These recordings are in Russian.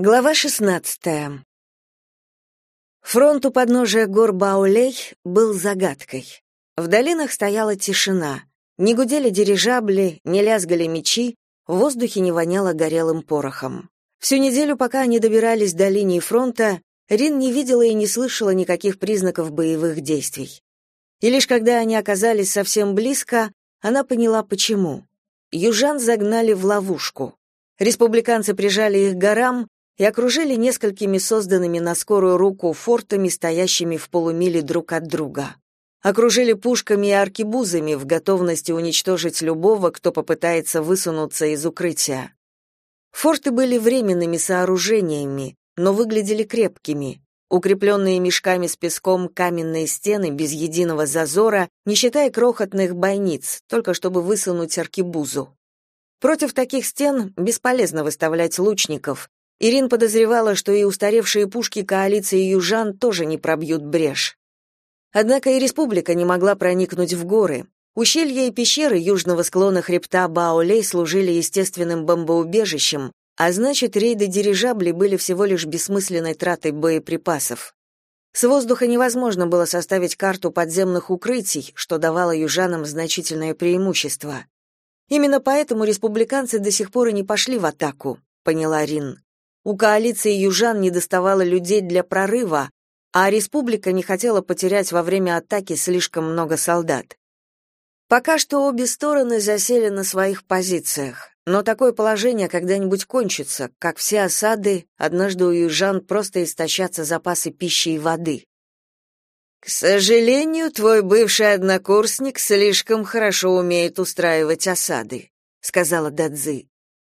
Глава 16. Фронт у подножия гор Баулей был загадкой. В долинах стояла тишина. Не гудели дирижабли, не лязгали мечи, в воздухе не воняло горелым порохом. Всю неделю, пока они добирались до линии фронта, Рин не видела и не слышала никаких признаков боевых действий. И лишь когда они оказались совсем близко, она поняла, почему. Южан загнали в ловушку. Республиканцы прижали их к горам, и окружили несколькими созданными на скорую руку фортами, стоящими в полумиле друг от друга. Окружили пушками и аркебузами в готовности уничтожить любого, кто попытается высунуться из укрытия. Форты были временными сооружениями, но выглядели крепкими. Укрепленные мешками с песком каменные стены без единого зазора, не считая крохотных бойниц, только чтобы высунуть аркебузу. Против таких стен бесполезно выставлять лучников, Ирин подозревала, что и устаревшие пушки коалиции южан тоже не пробьют брешь. Однако и республика не могла проникнуть в горы. Ущелья и пещеры южного склона хребта Баолей служили естественным бомбоубежищем, а значит, рейды дирижаблей были всего лишь бессмысленной тратой боеприпасов. С воздуха невозможно было составить карту подземных укрытий, что давало южанам значительное преимущество. Именно поэтому республиканцы до сих пор и не пошли в атаку, поняла Рин. У коалиции южан не доставало людей для прорыва, а республика не хотела потерять во время атаки слишком много солдат. Пока что обе стороны засели на своих позициях, но такое положение когда-нибудь кончится, как все осады, однажды у южан просто истощатся запасы пищи и воды. К сожалению, твой бывший однокурсник слишком хорошо умеет устраивать осады, сказала Дадзи.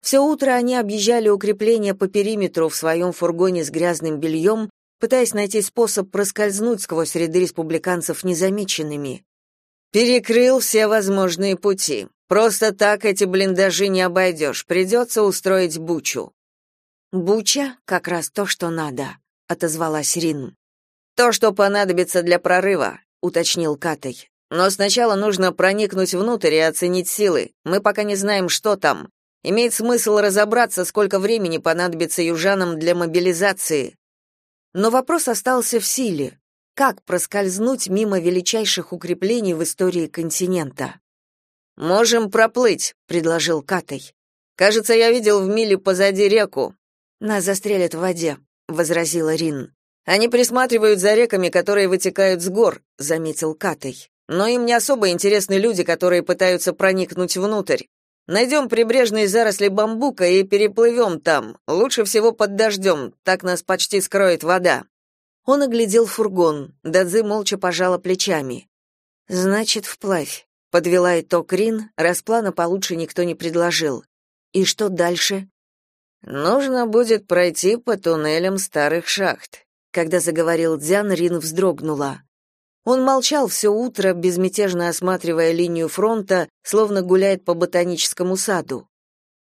Все утро они объезжали укрепления по периметру в своем фургоне с грязным бельем, пытаясь найти способ проскользнуть сквозь ряды республиканцев незамеченными. Перекрыл все возможные пути. Просто так эти блиндажи не обойдешь, придется устроить бучу. Буча как раз то, что надо, отозвалась Рин. То, что понадобится для прорыва, уточнил Катай. Но сначала нужно проникнуть внутрь и оценить силы. Мы пока не знаем, что там. Имеет смысл разобраться, сколько времени понадобится южанам для мобилизации. Но вопрос остался в силе. Как проскользнуть мимо величайших укреплений в истории континента? Можем проплыть, предложил Катай. Кажется, я видел в миле позади реку. Нас застрелят в воде, возразила Рин. Они присматривают за реками, которые вытекают с гор, заметил Катай. Но им не особо интересны люди, которые пытаются проникнуть внутрь. Найдем прибрежные заросли бамбука и переплывем там. Лучше всего под дождем, так нас почти скроет вода. Он оглядел фургон. Дадзи молча пожала плечами. Значит, вплавь. Подвела итог Рин, раз плана получше никто не предложил. И что дальше? Нужно будет пройти по туннелям старых шахт. Когда заговорил Дзян, Рин вздрогнула. Он молчал все утро, безмятежно осматривая линию фронта, словно гуляет по ботаническому саду.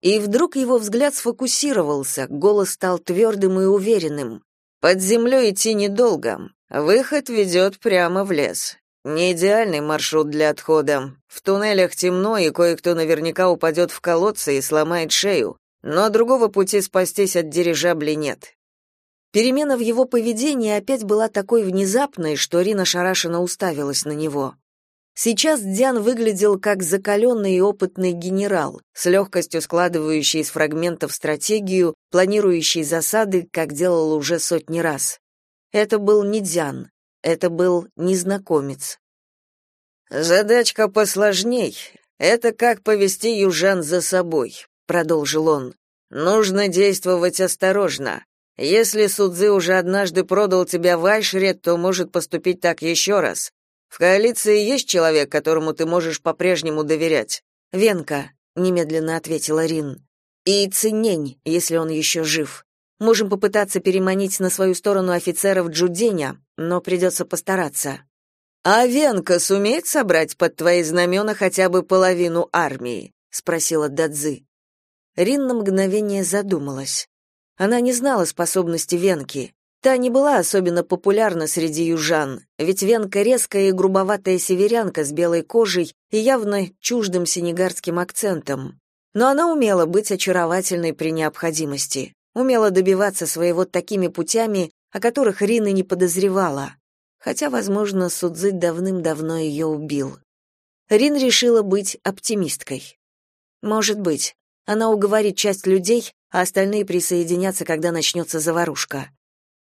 И вдруг его взгляд сфокусировался, голос стал твердым и уверенным. «Под землей идти недолго. Выход ведет прямо в лес. Не идеальный маршрут для отхода. В туннелях темно, и кое-кто наверняка упадет в колодцы и сломает шею. Но другого пути спастись от дирижабли нет. Перемена в его поведении опять была такой внезапной, что Рина шарашенно уставилась на него. Сейчас Диан выглядел как закаленный и опытный генерал, с легкостью складывающий из фрагментов стратегию, планирующий засады, как делал уже сотни раз. Это был не Диан, это был незнакомец. «Задачка посложней. Это как повести южан за собой», — продолжил он. «Нужно действовать осторожно. Если Судзы уже однажды продал тебя в Айшред, то может поступить так еще раз. В коалиции есть человек, которому ты можешь по-прежнему доверять. Венка, немедленно ответила Рин. И Цинень, если он еще жив. Можем попытаться переманить на свою сторону офицеров Джуденя, но придется постараться. А Венка сумеет собрать под твои знамена хотя бы половину армии, спросила Дадзи. Рин на мгновение задумалась. Она не знала способности Венки. Та не была особенно популярна среди южан, ведь Венка резкая и грубоватая северянка с белой кожей и явно чуждым сенегарским акцентом. Но она умела быть очаровательной при необходимости. умела добиваться своего такими путями, о которых Рина не подозревала. Хотя, возможно, Судзы давным-давно ее убил. Рин решила быть оптимисткой. Может быть, она уговорит часть людей, а остальные присоединятся, когда начнется заварушка.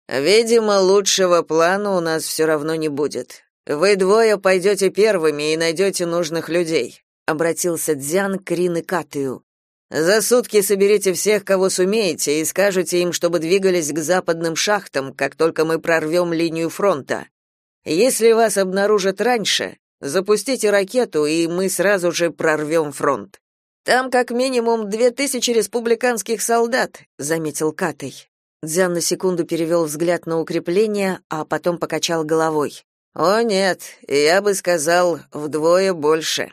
«Видимо, лучшего плана у нас все равно не будет. Вы двое пойдете первыми и найдете нужных людей», — обратился Дзян к Рин и. «За сутки соберите всех, кого сумеете, и скажете им, чтобы двигались к западным шахтам, как только мы прорвем линию фронта. Если вас обнаружат раньше, запустите ракету, и мы сразу же прорвем фронт. Там как минимум две тысячи республиканских солдат, заметил Катай. Дзян на секунду перевел взгляд на укрепление, а потом покачал головой. О нет, я бы сказал, вдвое больше.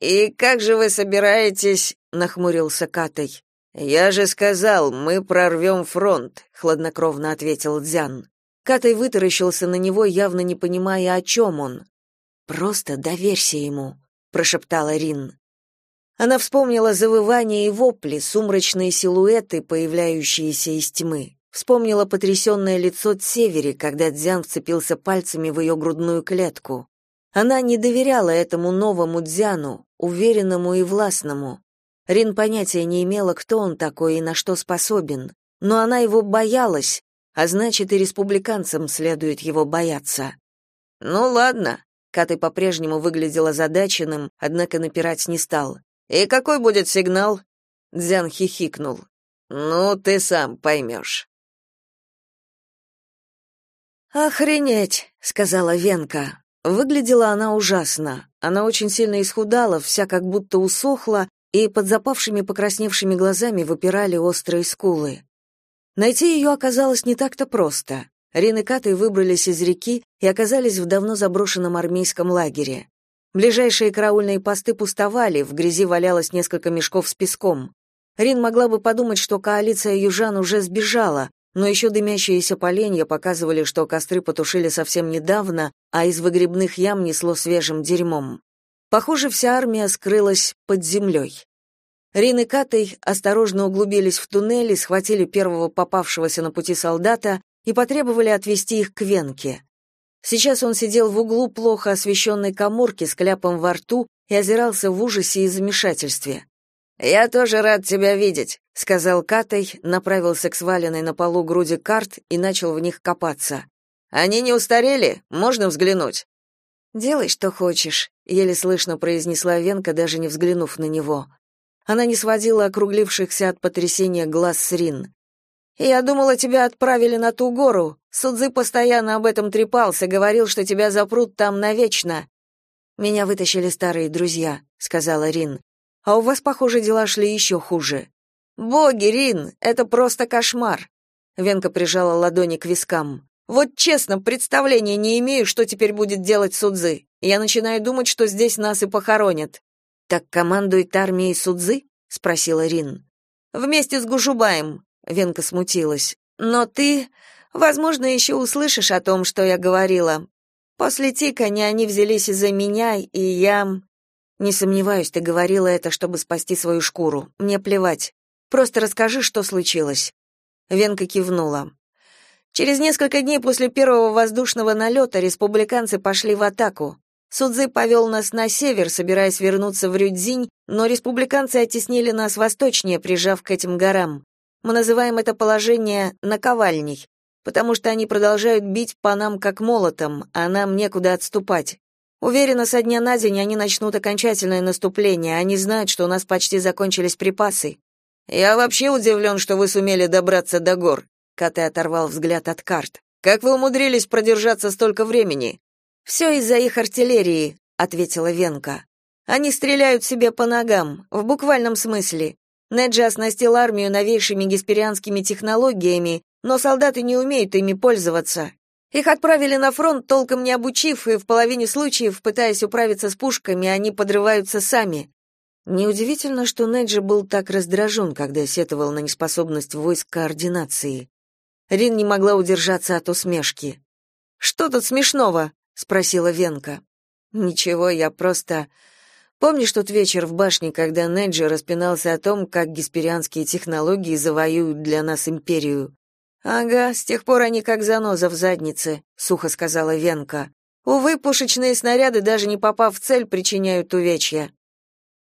И как же вы собираетесь, нахмурился Катай. Я же сказал, мы прорвем фронт, хладнокровно ответил Дзян. Катай вытаращился на него, явно не понимая, о чем он. Просто доверься ему, прошептала Рин. Она вспомнила завывания и вопли, сумрачные силуэты, появляющиеся из тьмы. Вспомнила потрясенное лицо Севери, когда Дзян вцепился пальцами в ее грудную клетку. Она не доверяла этому новому Дзяну, уверенному и властному. Рин понятия не имела, кто он такой и на что способен, но она его боялась, а значит и республиканцам следует его бояться. «Ну ладно», Катай по-прежнему выглядел озадаченным, однако напирать не стал. «И какой будет сигнал?» Дзян хихикнул. «Ну, ты сам поймешь». «Охренеть!» — сказала Венка. Выглядела она ужасно. Она очень сильно исхудала, вся как будто усохла, и под запавшими покрасневшими глазами выпирали острые скулы. Найти ее оказалось не так-то просто. Рин и Катай выбрались из реки и оказались в давно заброшенном армейском лагере. Ближайшие караульные посты пустовали, в грязи валялось несколько мешков с песком. Рин могла бы подумать, что коалиция южан уже сбежала, но еще дымящиеся поленья показывали, что костры потушили совсем недавно, а из выгребных ям несло свежим дерьмом. Похоже, вся армия скрылась под землей. Рин и Катай осторожно углубились в туннели, схватили первого попавшегося на пути солдата и потребовали отвести их к Венке. Сейчас он сидел в углу плохо освещенной каморки с кляпом во рту и озирался в ужасе и замешательстве. «Я тоже рад тебя видеть», — сказал Катай, направился к сваленной на полу груди карт и начал в них копаться. «Они не устарели? Можно взглянуть?» «Делай, что хочешь», — еле слышно произнесла Венка, даже не взглянув на него. Она не сводила округлившихся от потрясения глаз с Рин. «Я думала, тебя отправили на ту гору. Судзы постоянно об этом трепался, говорил, что тебя запрут там навечно». «Меня вытащили старые друзья», — сказала Рин. «А у вас, похоже, дела шли еще хуже». «Боги, Рин, это просто кошмар!» Венка прижала ладони к вискам. «Вот честно, представления не имею, что теперь будет делать Судзы. Я начинаю думать, что здесь нас и похоронят». «Так командует армией Судзы?» — спросила Рин. «Вместе с Гушубаем. Венка смутилась. Но ты, возможно, еще услышишь о том, что я говорила. После тикания они взялись из-за меня, и я Не сомневаюсь, ты говорила это, чтобы спасти свою шкуру. Мне плевать. Просто расскажи, что случилось. Венка кивнула. Через несколько дней после первого воздушного налета республиканцы пошли в атаку. Судзы повел нас на север, собираясь вернуться в Рюдзинь, но республиканцы оттеснили нас восточнее, прижав к этим горам. Мы называем это положение наковальней, потому что они продолжают бить по нам как молотом, а нам некуда отступать. Уверена, со дня на день они начнут окончательное наступление, они знают, что у нас почти закончились припасы. Я вообще удивлен, что вы сумели добраться до гор. Катай оторвал взгляд от карт. Как вы умудрились продержаться столько времени? «Все из-за их артиллерии, ответила Венка. Они стреляют себе по ногам, в буквальном смысле. Неджи оснастил армию новейшими гесперианскими технологиями, но солдаты не умеют ими пользоваться. Их отправили на фронт, толком не обучив, и в половине случаев, пытаясь управиться с пушками, они подрываются сами. Неудивительно, что Неджи был так раздражен, когда сетовал на неспособность войск координации. Рин не могла удержаться от усмешки. «Что тут смешного?» — спросила Венка. «Ничего, я просто... Помнишь тот вечер в башне, когда Неджи распинался о том, как гесперианские технологии завоюют для нас империю? Ага, с тех пор они как заноза в заднице, сухо сказала Венка. Увы, пушечные снаряды, даже не попав в цель, причиняют увечья.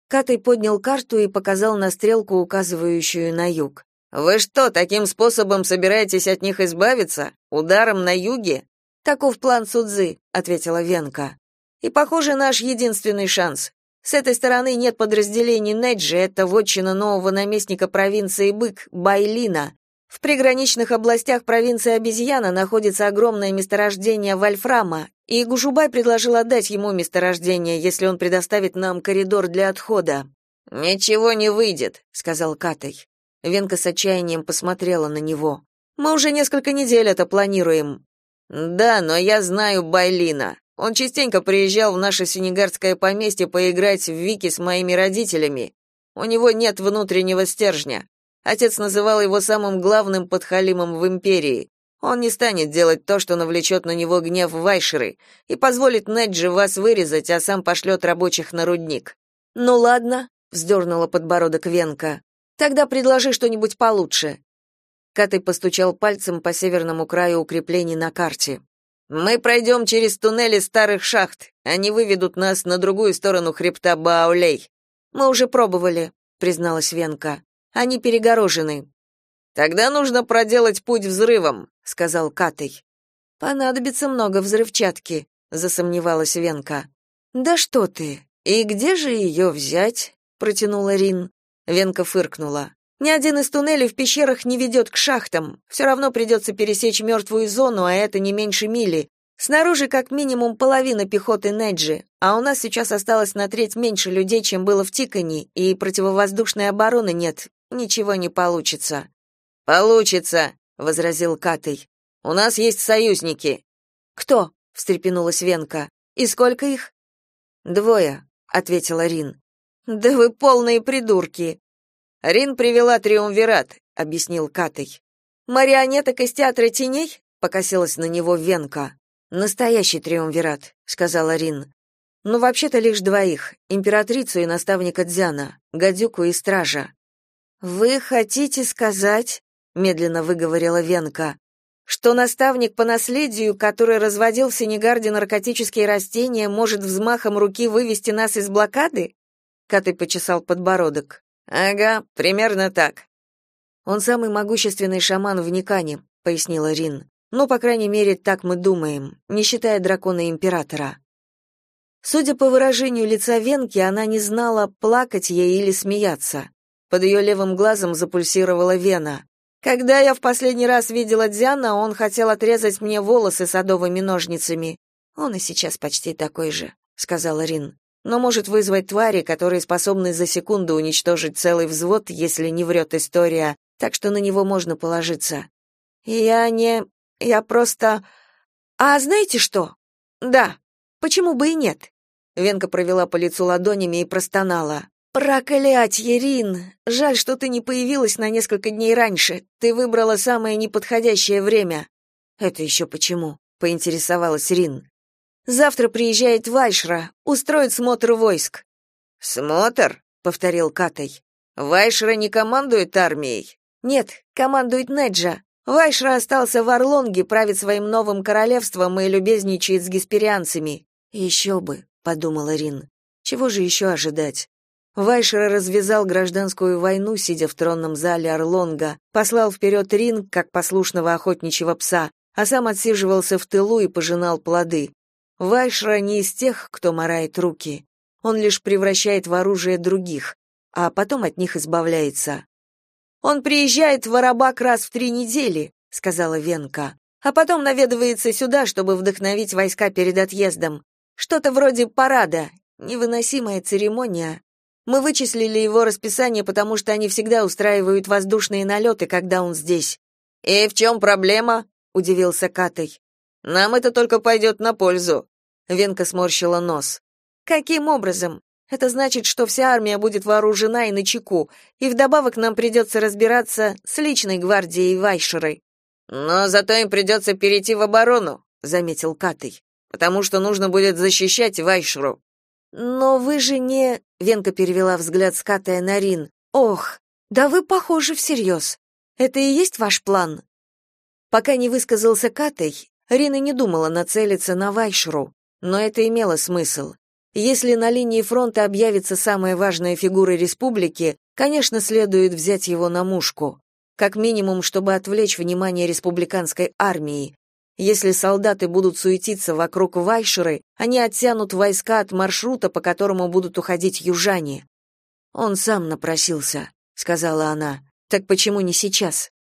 Катай поднял карту и показал на стрелку, указывающую на юг. Вы что, таким способом собираетесь от них избавиться? Ударом на юге? Таков план Судзы, ответила Венка. И, похоже, наш единственный шанс. С этой стороны нет подразделений Неджи, это вотчина нового наместника провинции Бык, Байлина. В приграничных областях провинции Обезьяна находится огромное месторождение вольфрама, и Гушубай предложил отдать ему месторождение, если он предоставит нам коридор для отхода. «Ничего не выйдет», — сказал Катай. Венка с отчаянием посмотрела на него. «Мы уже несколько недель это планируем». «Да, но я знаю Байлина. Он частенько приезжал в наше сенегардское поместье поиграть в вики с моими родителями. У него нет внутреннего стержня. Отец называл его самым главным подхалимом в империи. Он не станет делать то, что навлечет на него гнев Вайшеры, и позволит Неджи вас вырезать, а сам пошлет рабочих на рудник. Ну ладно, вздернула подбородок Венка. Тогда предложи что-нибудь получше. Катай постучал пальцем по северному краю укреплений на карте. Мы пройдем через туннели старых шахт. Они выведут нас на другую сторону хребта Баулей. Мы уже пробовали, призналась Венка. Они перегорожены. Тогда нужно проделать путь взрывом, сказал Катей. Понадобится много взрывчатки, засомневалась Венка. Да что ты? И где же ее взять? протянула Рин. Венка фыркнула. Ни один из туннелей в пещерах не ведет к шахтам. Все равно придется пересечь мертвую зону, а это не меньше мили. Снаружи как минимум половина пехоты Неджи, а у нас сейчас осталось на треть меньше людей, чем было в Тикани, и противовоздушной обороны нет. Ничего не получится. Получится, возразил Катей. У нас есть союзники. Кто? встрепенулась Венка. И сколько их? Двое, ответила Рин. Да вы полные придурки. Рин привела триумвират, объяснил Катей. Марионеток из театра теней? покосилась на него Венка. Настоящий триумвират, сказала Рин. Ну вообще-то лишь двоих: императрицу и наставника Дзяна, гадюку и стража. Вы хотите сказать, медленно выговорила Венка, что наставник по наследию, который разводил в Сенегарде наркотические растения, может взмахом руки вывести нас из блокады? Катей почесал подбородок. Ага, примерно так. Он самый могущественный шаман в Никане, пояснила Рин. Ну, по крайней мере, так мы думаем, не считая дракона императора. Судя по выражению лица Венки, она не знала, плакать ей или смеяться. Под ее левым глазом запульсировала вена. Когда я в последний раз видела Дзяна, он хотел отрезать мне волосы садовыми ножницами. Он и сейчас почти такой же, сказала Рин но может вызвать твари, которые способны за секунду уничтожить целый взвод, если не врет история, так что на него можно положиться. Я не... я просто... А знаете что? Да, почему бы и нет? Венка провела по лицу ладонями и простонала. «Проклятье, Рин! Жаль, что ты не появилась на несколько дней раньше. Ты выбрала самое неподходящее время». «Это еще почему?» — поинтересовалась Рин. Завтра приезжает Вайшра, устроит смотр войск. Смотр, повторил Катай. Вайшра не командует армией. Нет, командует Неджа. Вайшра остался в Орлонге, правит своим новым королевством и любезничает с гесперианцами. Еще бы, подумала Рин. Чего же еще ожидать? Вайшер развязал гражданскую войну, сидя в тронном зале Орлонга, послал вперед Рин, как послушного охотничьего пса, а сам отсиживался в тылу и пожинал плоды. Вайшра не из тех, кто морает руки. Он лишь превращает в оружие других, а потом от них избавляется. Он приезжает в Арабак раз в три недели, сказала Венка, а потом наведывается сюда, чтобы вдохновить войска перед отъездом. Что-то вроде парада, невыносимая церемония. Мы вычислили его расписание, потому что они всегда устраивают воздушные налеты, когда он здесь. И в чем проблема? удивился Катай. Нам это только пойдет на пользу. Венка сморщила нос. Каким образом? Это значит, что вся армия будет вооружена и начеку, и вдобавок нам придется разбираться с личной гвардией Вайшерой. Но зато им придется перейти в оборону, заметил Катый, потому что нужно будет защищать Вайшеру. Но вы же не...» — Венка перевела взгляд, скатая на Рин. «Ох, да вы похожи всерьез. Это и есть ваш план?» Пока не высказался Катай, Рина не думала нацелиться на Вайшру, но это имело смысл. Если на линии фронта объявится самая важная фигура республики, конечно, следует взять его на мушку, как минимум, чтобы отвлечь внимание республиканской армии. Если солдаты будут суетиться вокруг Вайшеры, они оттянут войска от маршрута, по которому будут уходить южане. Он сам напросился, сказала она. Так почему не сейчас?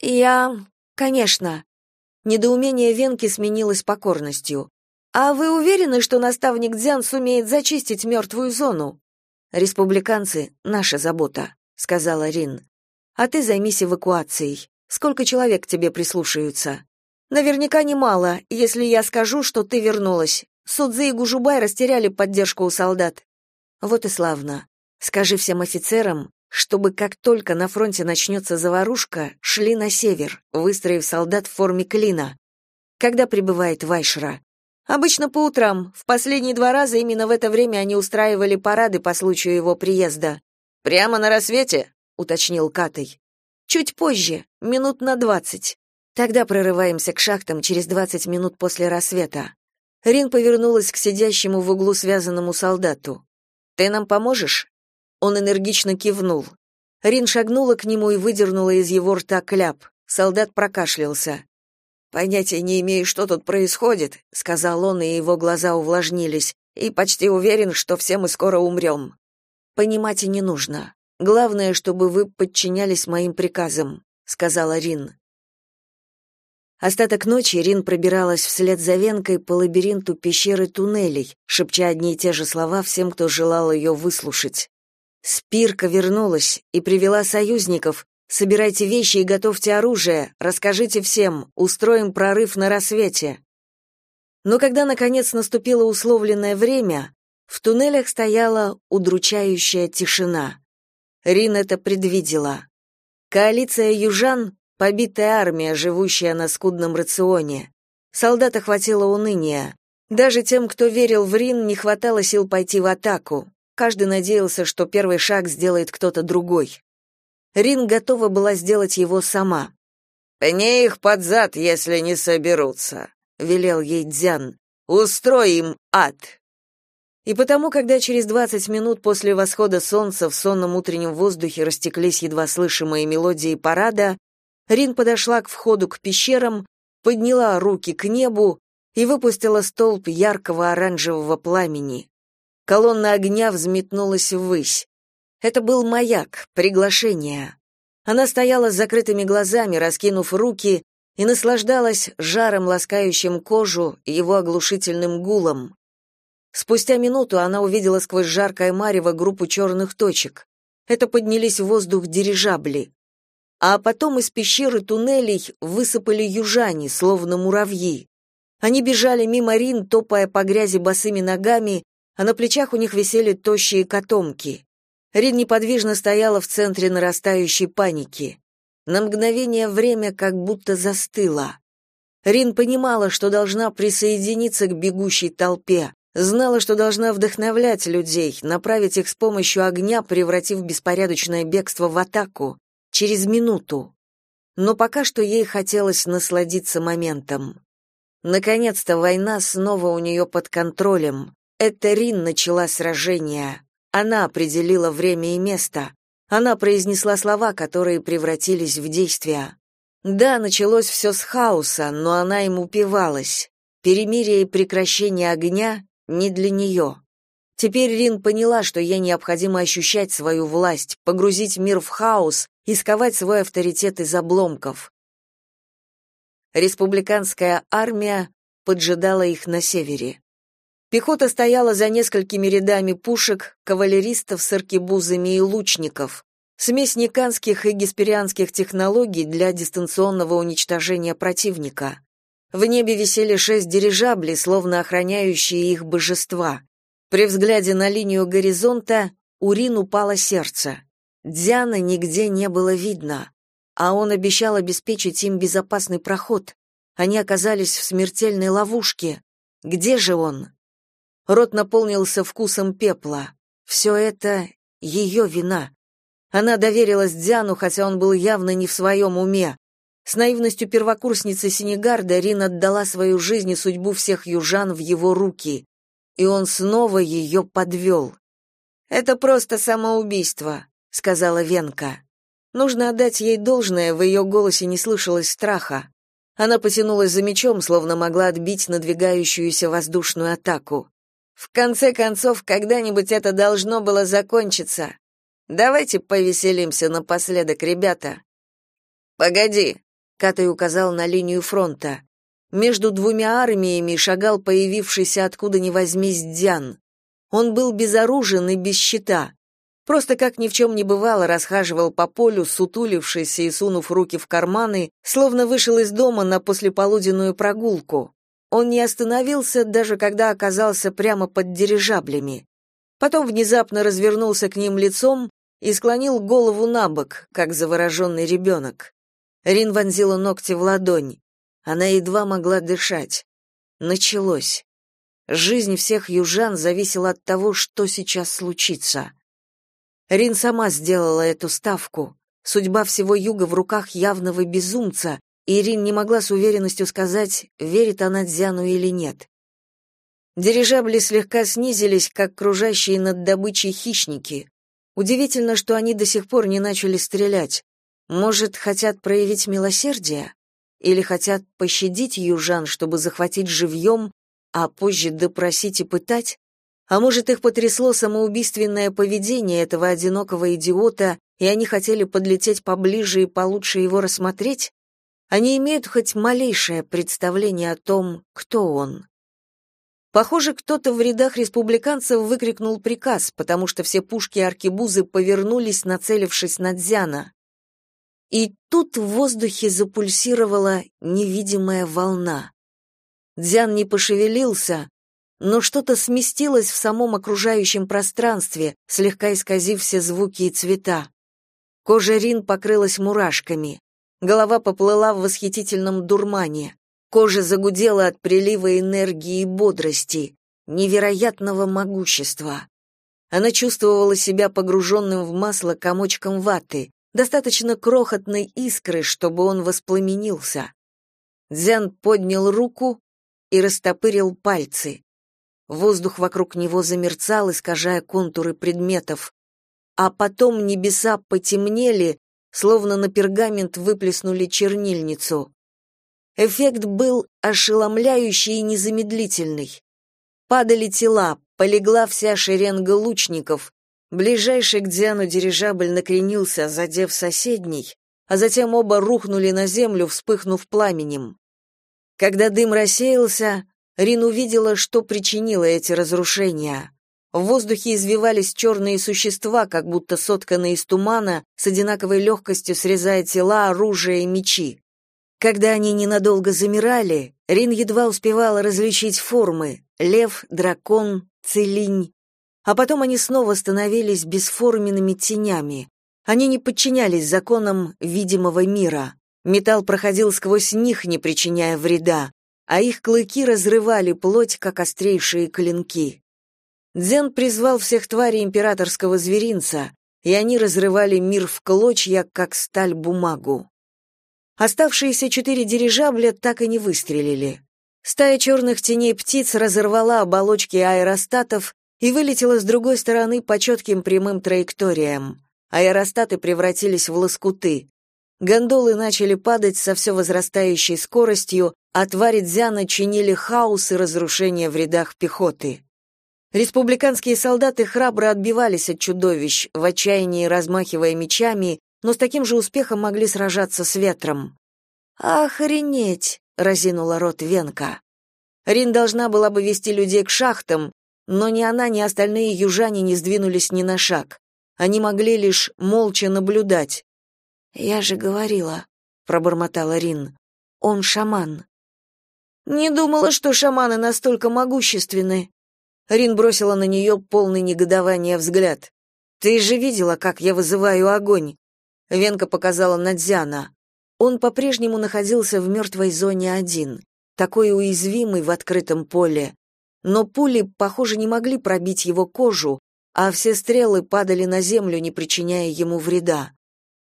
Я, конечно. Недоумение Венки сменилось покорностью. А вы уверены, что наставник Дзян сумеет зачистить мертвую зону? Республиканцы наша забота, сказала Рин. А ты займись эвакуацией. Сколько человек к тебе прислушаются? Наверняка немало, если я скажу, что ты вернулась. Судзы и Гужубай растеряли поддержку у солдат. Вот и славно. Скажи всем офицерам, чтобы как только на фронте начнется заварушка, шли на север, выстроив солдат в форме клина. Когда прибывает Вайшра? Обычно по утрам. В последние два раза именно в это время они устраивали парады по случаю его приезда. Прямо на рассвете, уточнил Катей. Чуть позже, минут на двадцать. Тогда прорываемся к шахтам через двадцать минут после рассвета. Рин повернулась к сидящему в углу связанному солдату. Ты нам поможешь? Он энергично кивнул. Рин шагнула к нему и выдернула из его рта кляп. Солдат прокашлялся. Понятия не имею, что тут происходит», — сказал он, и его глаза увлажнились, и почти уверен, что все мы скоро умрем». «Понимать и не нужно. Главное, чтобы вы подчинялись моим приказам», — сказала Рин. Остаток ночи Рин пробиралась вслед за Венкой по лабиринту пещеры туннелей, шепча одни и те же слова всем, кто желал ее выслушать. Спирка вернулась и привела союзников, Собирайте вещи и готовьте оружие, расскажите всем, устроим прорыв на рассвете. Но когда наконец наступило условленное время, в туннелях стояла удручающая тишина. Рин это предвидела. Коалиция южан побитая армия, живущая на скудном рационе. Солдат охватило уныние. Даже тем, кто верил в Рин, не хватало сил пойти в атаку. Каждый надеялся, что первый шаг сделает кто-то другой. Рин готова была сделать его сама. «Пни их под зад, если не соберутся», — велел ей Дзян. «Устрой им ад». И потому, когда через двадцать минут после восхода солнца в сонном утреннем воздухе растеклись едва слышимые мелодии парада, Рин подошла к входу к пещерам, подняла руки к небу и выпустила столб яркого оранжевого пламени. Колонна огня взметнулась ввысь. Это был маяк, приглашение. Она стояла с закрытыми глазами, раскинув руки, и наслаждалась жаром, ласкающим кожу, его оглушительным гулом. Спустя минуту она увидела сквозь жаркое марево группу черных точек. Это поднялись в воздух дирижабли. А потом из пещеры туннелей высыпали южане, словно муравьи. Они бежали мимо Рин, топая по грязи босыми ногами, а на плечах у них висели тощие котомки. Рин неподвижно стояла в центре нарастающей паники. На мгновение время как будто застыло. Рин понимала, что должна присоединиться к бегущей толпе, знала, что должна вдохновлять людей, направить их с помощью огня, превратив беспорядочное бегство в атаку, через минуту. Но пока что ей хотелось насладиться моментом. Наконец-то война снова у нее под контролем. Это Рин начала сражение. Она определила время и место. Она произнесла слова, которые превратились в действия. Да, началось все с хаоса, но она им упивалась. Перемирие и прекращение огня не для нее. Теперь Рин поняла, что ей необходимо ощущать свою власть, погрузить мир в хаос и сковать свой авторитет из обломков. Республиканская армия поджидала их на севере. Пехота стояла за несколькими рядами пушек, кавалеристов с аркебузами и лучников. Смесь никанских и гесперианских технологий для дистанционного уничтожения противника. В небе висели шесть дирижаблей, словно охраняющие их божества. При взгляде на линию горизонта у Рин упало сердце. Дзяна нигде не было видно, а он обещал обеспечить им безопасный проход. Они оказались в смертельной ловушке. Где же он? Рот наполнился вкусом пепла. Все это ее вина. Она доверилась Дзяну, хотя он был явно не в своем уме. С наивностью первокурсницы Сенегарда Рин отдала свою жизнь и судьбу всех южан в его руки. И он снова ее подвел. «Это просто самоубийство», — сказала Венка. Нужно отдать ей должное, в ее голосе не слышалось страха. Она потянулась за мечом, словно могла отбить надвигающуюся воздушную атаку. В конце концов, когда-нибудь это должно было закончиться. Давайте повеселимся напоследок, ребята. Погоди, Катай указал на линию фронта. Между двумя армиями шагал появившийся откуда ни возьмись Дзян. Он был безоружен и без щита. Просто как ни в чем не бывало расхаживал по полю, сутулившись и сунув руки в карманы, словно вышел из дома на послеполуденную прогулку. Он не остановился, даже когда оказался прямо под дирижаблями. Потом внезапно развернулся к ним лицом и склонил голову на бок, как завороженный ребенок. Рин вонзила ногти в ладонь. Она едва могла дышать. Началось. Жизнь всех южан зависела от того, что сейчас случится. Рин сама сделала эту ставку. Судьба всего юга в руках явного безумца, Ирин не могла с уверенностью сказать, верит она Дзяну или нет. Дирижабли слегка снизились, как кружащие над добычей хищники. Удивительно, что они до сих пор не начали стрелять. Может, хотят проявить милосердие? Или хотят пощадить южан, чтобы захватить живьем, а позже допросить и пытать? А может, их потрясло самоубийственное поведение этого одинокого идиота, и они хотели подлететь поближе и получше его рассмотреть? Они имеют хоть малейшее представление о том, кто он. Похоже, кто-то в рядах республиканцев выкрикнул приказ, потому что все пушки и аркебузы повернулись, нацелившись на Дзяна. И тут в воздухе запульсировала невидимая волна. Дзян не пошевелился, но что-то сместилось в самом окружающем пространстве, слегка исказив все звуки и цвета. Кожа Рин покрылась мурашками. Голова поплыла в восхитительном дурмане. Кожа загудела от прилива энергии и бодрости, невероятного могущества. Она чувствовала себя погруженным в масло комочком ваты, достаточно крохотной искры, чтобы он воспламенился. Дзян поднял руку и растопырил пальцы. Воздух вокруг него замерцал, искажая контуры предметов. А потом небеса потемнели, словно на пергамент выплеснули чернильницу. Эффект был ошеломляющий и незамедлительный. Падали тела, полегла вся шеренга лучников. Ближайший к Диану дирижабль накренился, задев соседний, а затем оба рухнули на землю, вспыхнув пламенем. Когда дым рассеялся, Рин увидела, что причинило эти разрушения. В воздухе извивались черные существа, как будто сотканные из тумана, с одинаковой легкостью срезая тела, оружие и мечи. Когда они ненадолго замирали, Рин едва успевала различить формы — лев, дракон, целинь. А потом они снова становились бесформенными тенями. Они не подчинялись законам видимого мира. Металл проходил сквозь них, не причиняя вреда, а их клыки разрывали плоть, как острейшие клинки. Дзен призвал всех тварей императорского зверинца, и они разрывали мир в клочья, как сталь бумагу. Оставшиеся четыре дирижабля так и не выстрелили. Стая черных теней птиц разорвала оболочки аэростатов и вылетела с другой стороны по четким прямым траекториям. Аэростаты превратились в лоскуты. Гондолы начали падать со все возрастающей скоростью, а твари Дзяна чинили хаос и разрушение в рядах пехоты. Республиканские солдаты храбро отбивались от чудовищ, в отчаянии размахивая мечами, но с таким же успехом могли сражаться с ветром. «Охренеть!» — разинула рот Венка. Рин должна была бы вести людей к шахтам, но ни она, ни остальные южане не сдвинулись ни на шаг. Они могли лишь молча наблюдать. «Я же говорила», — пробормотала Рин. «Он шаман». «Не думала, что шаманы настолько могущественны», Рин бросила на нее полный негодования взгляд. Ты же видела, как я вызываю огонь. Венка показала на Дзяна. Он по-прежнему находился в мертвой зоне один, такой уязвимый в открытом поле. но пули, похоже, не могли пробить его кожу, а все стрелы падали на землю, не причиняя ему вреда.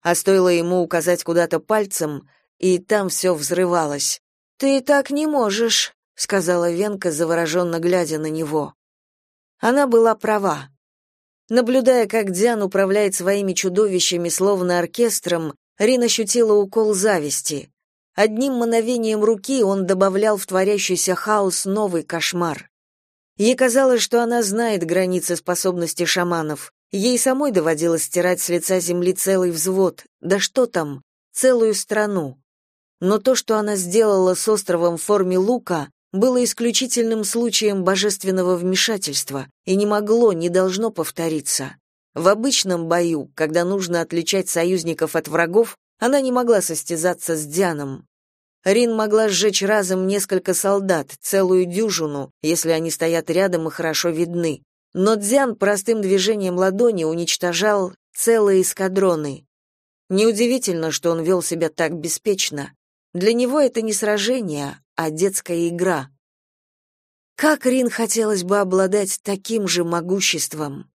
А стоило ему указать куда-то пальцем, и там все взрывалось. «Ты так не можешь», — сказала Венка, завороженно глядя на него. Она была права. Наблюдая, как Диан управляет своими чудовищами словно оркестром, Рин ощутила укол зависти. Одним мановением руки он добавлял в творящийся хаос новый кошмар. Ей казалось, что она знает границы способностей шаманов. Ей самой доводилось стирать с лица земли целый взвод, да что там, целую страну. Но то, что она сделала с островом в форме лука, было исключительным случаем божественного вмешательства и не могло, не должно повториться. В обычном бою, когда нужно отличать союзников от врагов, она не могла состязаться с Дианом. Рин могла сжечь разом несколько солдат, целую дюжину, если они стоят рядом и хорошо видны. Но Дзян простым движением ладони уничтожал целые эскадроны. Неудивительно, что он вел себя так беспечно. Для него это не сражение, а детская игра. Как Рин хотелось бы обладать таким же могуществом.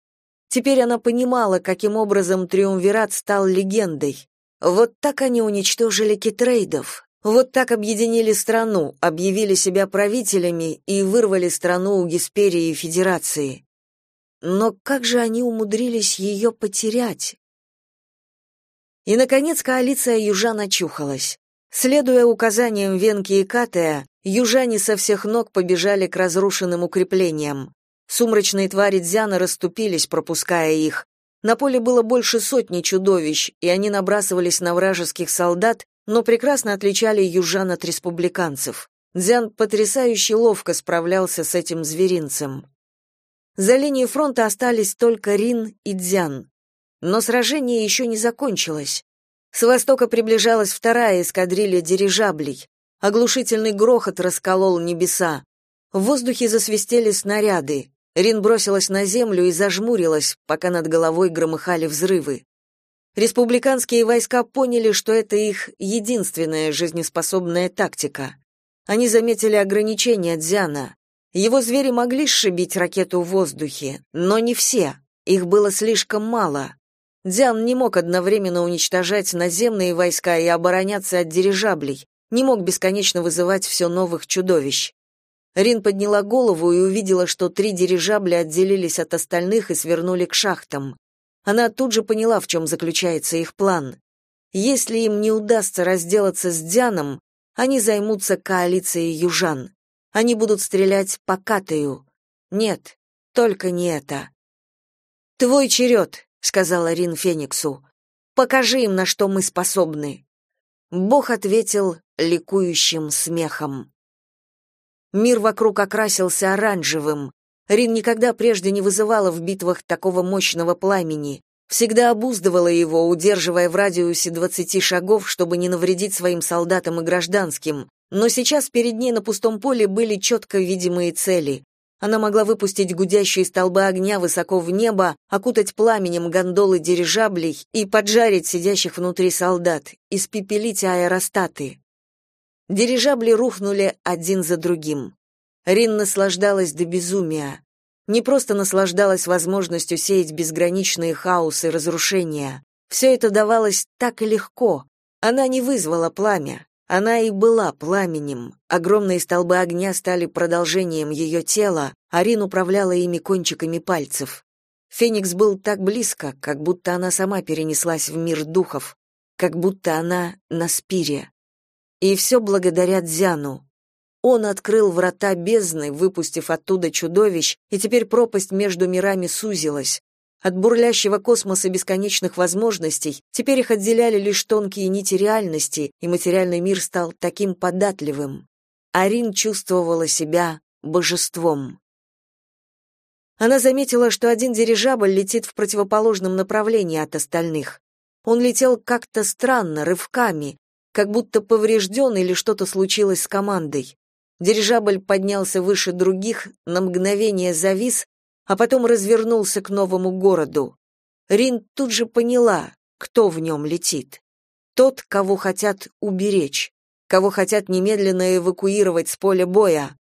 Теперь она понимала, каким образом Триумвират стал легендой. Вот так они уничтожили китрейдов. Вот так объединили страну, объявили себя правителями и вырвали страну у Гесперии и Федерации. Но как же они умудрились ее потерять? И, наконец, коалиция южан очухалась. Следуя указаниям Венки и Катая, южане со всех ног побежали к разрушенным укреплениям. Сумрачные твари Дзяна расступились, пропуская их. На поле было больше сотни чудовищ, и они набрасывались на вражеских солдат, но прекрасно отличали южан от республиканцев. Дзян потрясающе ловко справлялся с этим зверинцем. За линией фронта остались только Рин и Дзян. Но сражение еще не закончилось. С востока приближалась вторая эскадрилья дирижаблей. Оглушительный грохот расколол небеса. В воздухе засвистели снаряды. Рин бросилась на землю и зажмурилась, пока над головой громыхали взрывы. Республиканские войска поняли, что это их единственная жизнеспособная тактика. Они заметили ограничения Дзяна. Его звери могли сшибить ракету в воздухе, но не все. Их было слишком мало. Дзян не мог одновременно уничтожать наземные войска и обороняться от дирижаблей, не мог бесконечно вызывать все новых чудовищ. Рин подняла голову и увидела, что три дирижабля отделились от остальных и свернули к шахтам. Она тут же поняла, в чем заключается их план. Если им не удастся разделаться с Дзяном, они займутся коалицией южан. Они будут стрелять по Катаю. Нет, только не это. «Твой черед», — сказала Рин Фениксу. «Покажи им, на что мы способны». Бог ответил ликующим смехом. Мир вокруг окрасился оранжевым. Рин никогда прежде не вызывала в битвах такого мощного пламени. Всегда обуздывала его, удерживая в радиусе двадцати шагов, чтобы не навредить своим солдатам и гражданским. Но сейчас перед ней на пустом поле были четко видимые цели. Она могла выпустить гудящие столбы огня высоко в небо, окутать пламенем гондолы дирижаблей и поджарить сидящих внутри солдат, испепелить аэростаты. Дирижабли рухнули один за другим. Рин наслаждалась до безумия. Не просто наслаждалась возможностью сеять безграничные хаосы и разрушения. Все это давалось так легко. Она не вызвала пламя. Она и была пламенем. Огромные столбы огня стали продолжением ее тела, а Рин управляла ими кончиками пальцев. Феникс был так близко, как будто она сама перенеслась в мир духов, как будто она на спире. И все благодаря Дзяну. Он открыл врата бездны, выпустив оттуда чудовищ, и теперь пропасть между мирами сузилась. От бурлящего космоса бесконечных возможностей теперь их отделяли лишь тонкие нити реальности, и материальный мир стал таким податливым. Арин чувствовала себя божеством. Она заметила, что один дирижабль летит в противоположном направлении от остальных. Он летел как-то странно, рывками, как будто поврежден или что-то случилось с командой. Дирижабль поднялся выше других, на мгновение завис, а потом развернулся к новому городу. Рин тут же поняла, кто в нем летит. Тот, кого хотят уберечь, кого хотят немедленно эвакуировать с поля боя.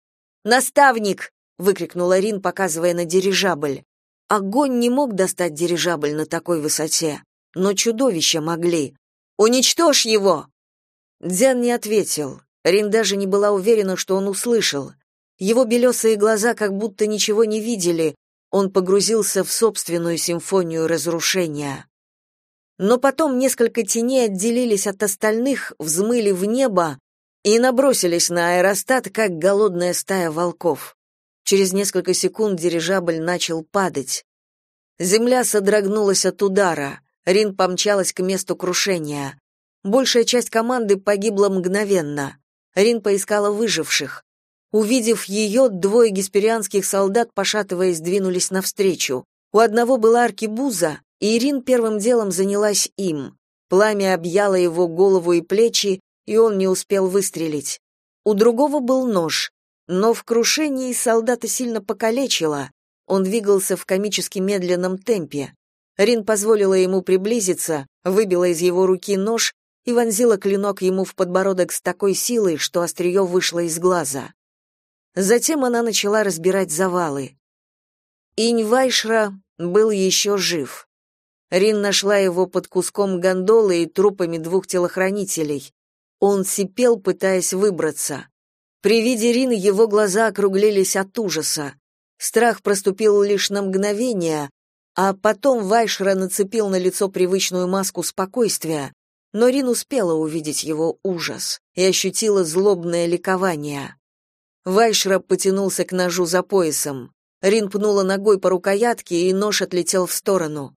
«Наставник!» — выкрикнула Рин, показывая на дирижабль. Огонь не мог достать дирижабль на такой высоте, но чудовища могли. Уничтожь его. Дзян не ответил. Рин даже не была уверена, что он услышал. Его белесые глаза как будто ничего не видели. Он погрузился в собственную симфонию разрушения. Но потом несколько теней отделились от остальных, взмыли в небо и набросились на аэростат, как голодная стая волков. Через несколько секунд дирижабль начал падать. Земля содрогнулась от удара. Рин помчалась к месту крушения. Большая часть команды погибла мгновенно. Рин поискала выживших. Увидев ее, двое гесперианских солдат, пошатываясь, двинулись навстречу. У одного была аркебуза, и Ирин первым делом занялась им. Пламя объяло его голову и плечи, и он не успел выстрелить. У другого был нож, но в крушении солдата сильно покалечило. Он двигался в комически медленном темпе. Рин позволила ему приблизиться, выбила из его руки нож и вонзила клинок ему в подбородок с такой силой, что острие вышло из глаза. Затем она начала разбирать завалы. Инь Вайшра был еще жив. Рин нашла его под куском гондолы и трупами двух телохранителей. Он сипел, пытаясь выбраться. При виде Рин его глаза округлились от ужаса. Страх проступил лишь на мгновение, а потом Вайшра нацепил на лицо привычную маску спокойствия, но Рин успела увидеть его ужас и ощутила злобное ликование. Вайшра потянулся к ножу за поясом. Рин пнула ногой по рукоятке, и нож отлетел в сторону.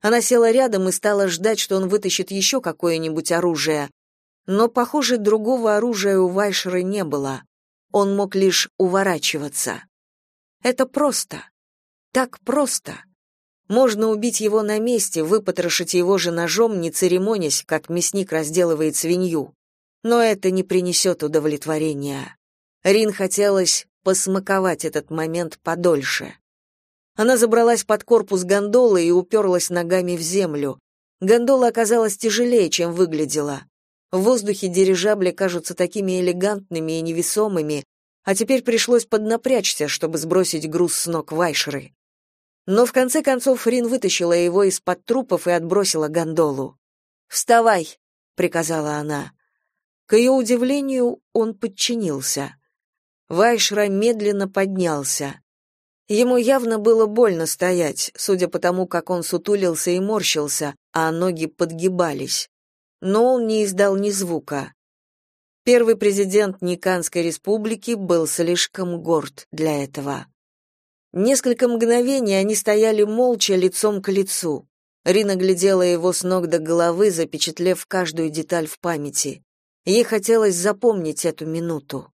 Она села рядом и стала ждать, что он вытащит еще какое-нибудь оружие. Но, похоже, другого оружия у Вайшера не было. Он мог лишь уворачиваться. Это просто. Так просто. Можно убить его на месте, выпотрошить его же ножом, не церемонясь, как мясник разделывает свинью. Но это не принесет удовлетворения. Рин хотелось посмаковать этот момент подольше. Она забралась под корпус гондолы и уперлась ногами в землю. Гондола оказалась тяжелее, чем выглядела. В воздухе дирижабли кажутся такими элегантными и невесомыми, а теперь пришлось поднапрячься, чтобы сбросить груз с ног Вайшеры. Но в конце концов Рин вытащила его из-под трупов и отбросила гондолу. «Вставай!» — приказала она. К ее удивлению, он подчинился. Вайшра медленно поднялся. Ему явно было больно стоять, судя по тому, как он сутулился и морщился, а ноги подгибались. Но он не издал ни звука. Первый президент Никанской республики был слишком горд для этого. Несколько мгновений они стояли молча, лицом к лицу. Рина глядела его с ног до головы, запечатлев каждую деталь в памяти. Ей хотелось запомнить эту минуту.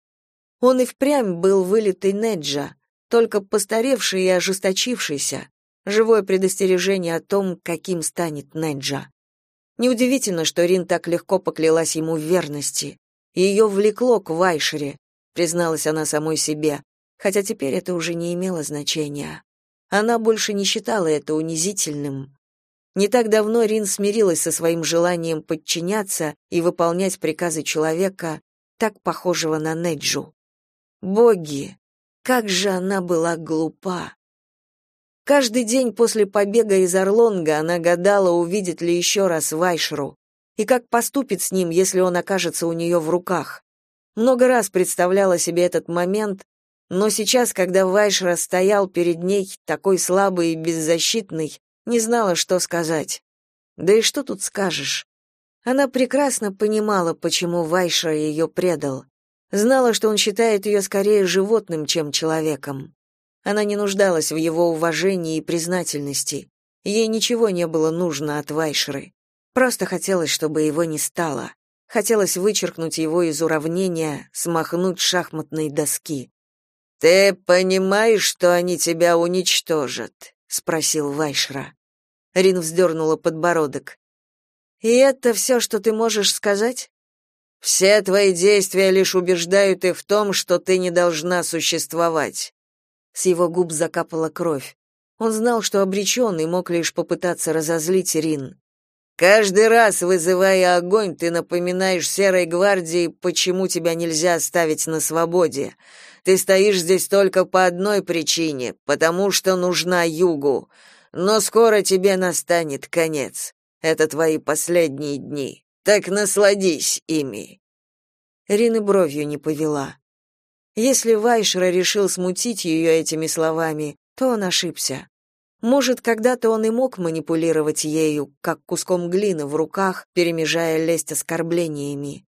Он и впрямь был вылитый Неджа, только постаревший и ожесточившийся, живое предостережение о том, каким станет Неджа. Неудивительно, что Рин так легко поклялась ему в верности. Ее влекло к Вайшере, призналась она самой себе, хотя теперь это уже не имело значения. Она больше не считала это унизительным. Не так давно Рин смирилась со своим желанием подчиняться и выполнять приказы человека, так похожего на Неджу. Боги, как же она была глупа! Каждый день после побега из Орлонга она гадала, увидит ли еще раз Вайшру, и как поступит с ним, если он окажется у нее в руках. Много раз представляла себе этот момент, но сейчас, когда Вайшра стоял перед ней, такой слабый и беззащитный, не знала, что сказать. Да и что тут скажешь? Она прекрасно понимала, почему Вайшра ее предал. Знала, что он считает ее скорее животным, чем человеком. Она не нуждалась в его уважении и признательности. Ей ничего не было нужно от Вайшеры. Просто хотелось, чтобы его не стало. Хотелось вычеркнуть его из уравнения, смахнуть шахматной доски. «Ты понимаешь, что они тебя уничтожат?» — спросил Вайшра. Рин вздернула подбородок. «И это все, что ты можешь сказать?» Все твои действия лишь убеждают их в том, что ты не должна существовать. С его губ закапала кровь. Он знал, что обречен и мог лишь попытаться разозлить Рин. Каждый раз, вызывая огонь, ты напоминаешь Серой гвардии, почему тебя нельзя оставить на свободе. Ты стоишь здесь только по одной причине, потому что нужна Югу. Но скоро тебе настанет конец. Это твои последние дни. Так насладись ими. Рин бровью не повела. Если Вайшера решил смутить ее этими словами, то он ошибся. Может, когда-то он и мог манипулировать ею, как куском глины в руках, перемежая лесть оскорблениями.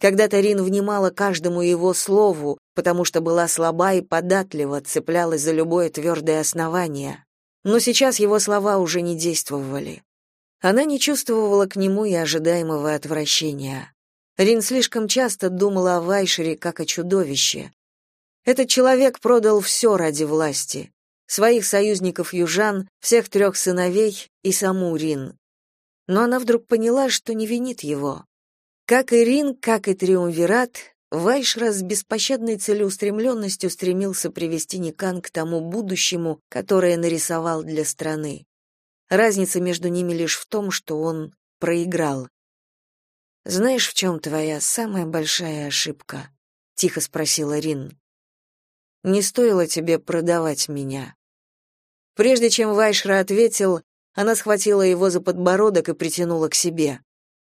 Когда-то Рин внимала каждому его слову, потому что была слаба и податлива, цеплялась за любое твердое основание. Но сейчас его слова уже не действовали. Она не чувствовала к нему и ожидаемого отвращения. Рин слишком часто думала о Вайшере как о чудовище. Этот человек продал все ради власти своих союзников южан, всех трех сыновей и саму Рин. Но она вдруг поняла, что не винит его. Как и Рин, как и Триумвират, Вайшра с беспощадной целеустремленностью стремился привести Никан к тому будущему, которое нарисовал для страны. Разница между ними лишь в том, что он проиграл. «Знаешь, в чем твоя самая большая ошибка?» — тихо спросила Рин. «Не стоило тебе продавать меня. Прежде чем Вайшра ответил, она схватила его за подбородок и притянула к себе.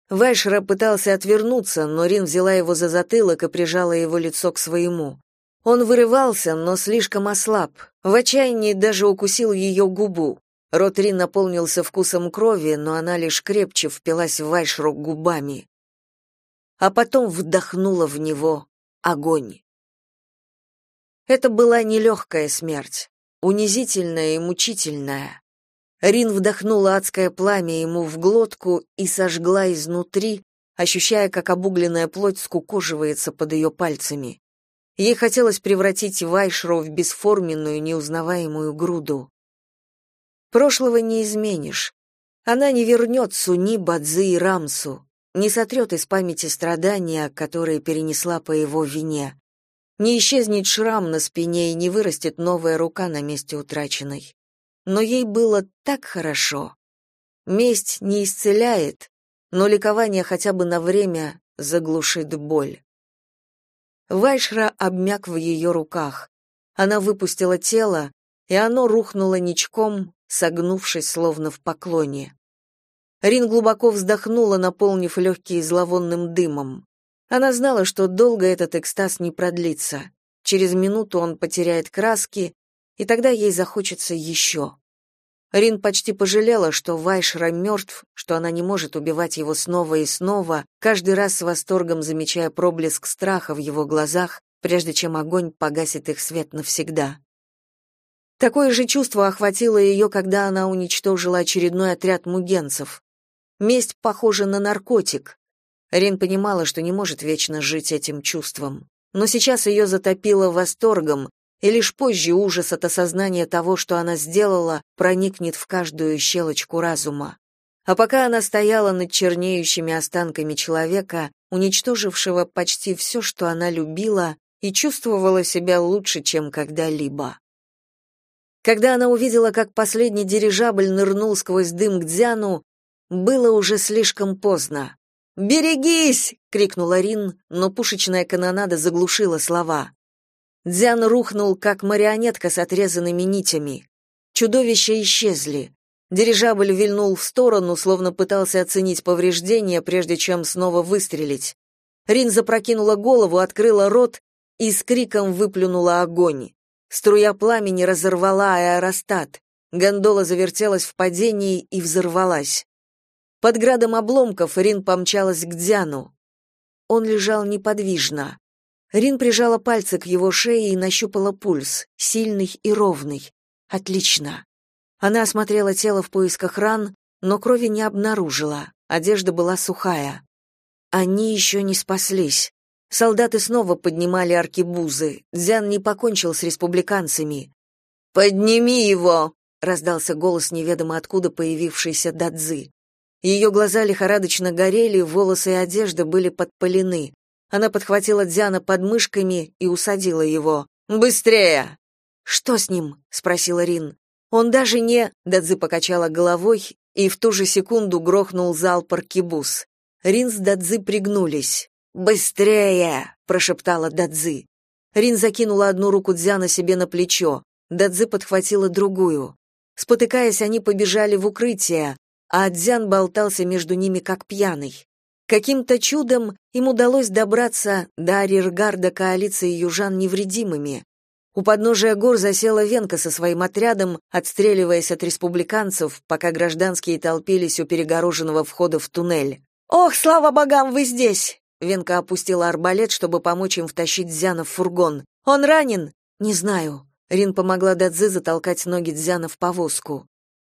Вайшра пытался отвернуться, но Рин взяла его за затылок и прижала его лицо к своему. Он вырывался, но слишком ослаб. В отчаянии даже укусил ее губу. Рот Рин наполнился вкусом крови, но она лишь крепче впилась в Вайшру губами. А потом вдохнула в него огонь. Это была нелегкая смерть унизительная и мучительная. Рин вдохнула адское пламя ему в глотку и сожгла изнутри, ощущая, как обугленная плоть скукоживается под ее пальцами. Ей хотелось превратить Вайшро в бесформенную, неузнаваемую груду. Прошлого не изменишь. Она не вернет Суни, Бадзи и Рамсу, не сотрет из памяти страдания, которые перенесла по его вине. Не исчезнет шрам на спине и не вырастет новая рука на месте утраченной. Но ей было так хорошо. Месть не исцеляет, но ликование хотя бы на время заглушит боль. Вайшра обмяк в ее руках. Она выпустила тело, и оно рухнуло ничком, согнувшись словно в поклоне. Рин глубоко вздохнула, наполнив легкие зловонным дымом. Она знала, что долго этот экстаз не продлится. Через минуту он потеряет краски, и тогда ей захочется еще. Рин почти пожалела, что Вайшра мертв, что она не может убивать его снова и снова, каждый раз с восторгом замечая проблеск страха в его глазах, прежде чем огонь погасит их свет навсегда. Такое же чувство охватило ее, когда она уничтожила очередной отряд мугенцев. Месть похожа на наркотик. Рин понимала, что не может вечно жить этим чувством. Но сейчас ее затопило восторгом, и лишь позже ужас от осознания того, что она сделала, проникнет в каждую щелочку разума. А пока она стояла над чернеющими останками человека, уничтожившего почти все, что она любила, и чувствовала себя лучше, чем когда-либо. Когда она увидела, как последний дирижабль нырнул сквозь дым к Дзяну, было уже слишком поздно. «Берегись!» — крикнула Рин, но пушечная канонада заглушила слова. Дзян рухнул, как марионетка с отрезанными нитями. Чудовища исчезли. Дирижабль вильнул в сторону, словно пытался оценить повреждения, прежде чем снова выстрелить. Рин запрокинула голову, открыла рот и с криком выплюнула огонь. Струя пламени разорвала аэростат. Гондола завертелась в падении и взорвалась. Под градом обломков Рин помчалась к Дзяну. Он лежал неподвижно. Рин прижала пальцы к его шее и нащупала пульс, сильный и ровный. Отлично. Она осмотрела тело в поисках ран, но крови не обнаружила. Одежда была сухая. Они еще не спаслись. Солдаты снова поднимали аркебузы. Дзян не покончил с республиканцами. «Подними его!» — раздался голос неведомо откуда появившийся Дадзы. Ее глаза лихорадочно горели, волосы и одежда были подпалены. Она подхватила Дзяна под мышками и усадила его. «Быстрее!» «Что с ним?» — спросила Рин. «Он даже не...» — Дадзи покачала головой, и в ту же секунду грохнул залп аркебуз. Рин с Дадзи пригнулись. «Быстрее!» — прошептала Дадзи. Рин закинула одну руку Дзяна себе на плечо, Дадзи подхватила другую. Спотыкаясь, они побежали в укрытие, а Дзян болтался между ними как пьяный. Каким-то чудом им удалось добраться до арьергарда коалиции южан невредимыми. У подножия гор засела Венка со своим отрядом, отстреливаясь от республиканцев, пока гражданские толпились у перегороженного входа в туннель. «Ох, слава богам, вы здесь!» Венка опустила арбалет, чтобы помочь им втащить Дзяна в фургон. «Он ранен?» «Не знаю». Рин помогла Дадзи затолкать ноги Дзяна в повозку.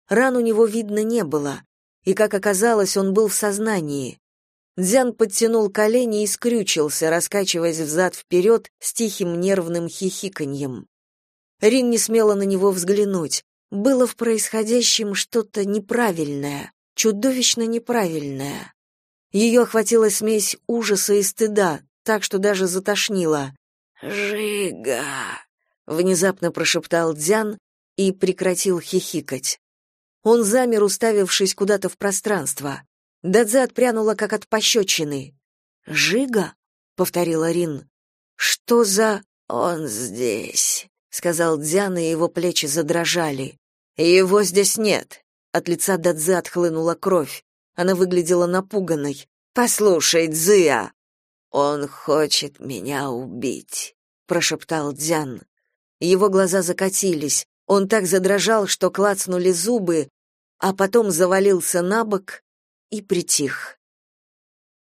Ран у него видно не было, и, как оказалось, он был в сознании. Дзян подтянул колени и скрючился, раскачиваясь взад-вперед с тихим нервным хихиканьем. Рин не смела на него взглянуть. Было в происходящем что-то неправильное, чудовищно неправильное. Ее охватила смесь ужаса и стыда, так что даже затошнило. «Жига!» — внезапно прошептал Дзян и прекратил хихикать. Он замер, уставившись куда-то в пространство. Дадзе отпрянула, как от пощечины. «Жига?» — повторила Рин. «Что за...» «Он здесь», — сказал Дзян, и его плечи задрожали. «Его здесь нет». От лица Дадзе отхлынула кровь. Она выглядела напуганной. «Послушай, Дзия!» «Он хочет меня убить», — прошептал Дзян. Его глаза закатились. Он так задрожал, что клацнули зубы, а потом завалился на бок и притих.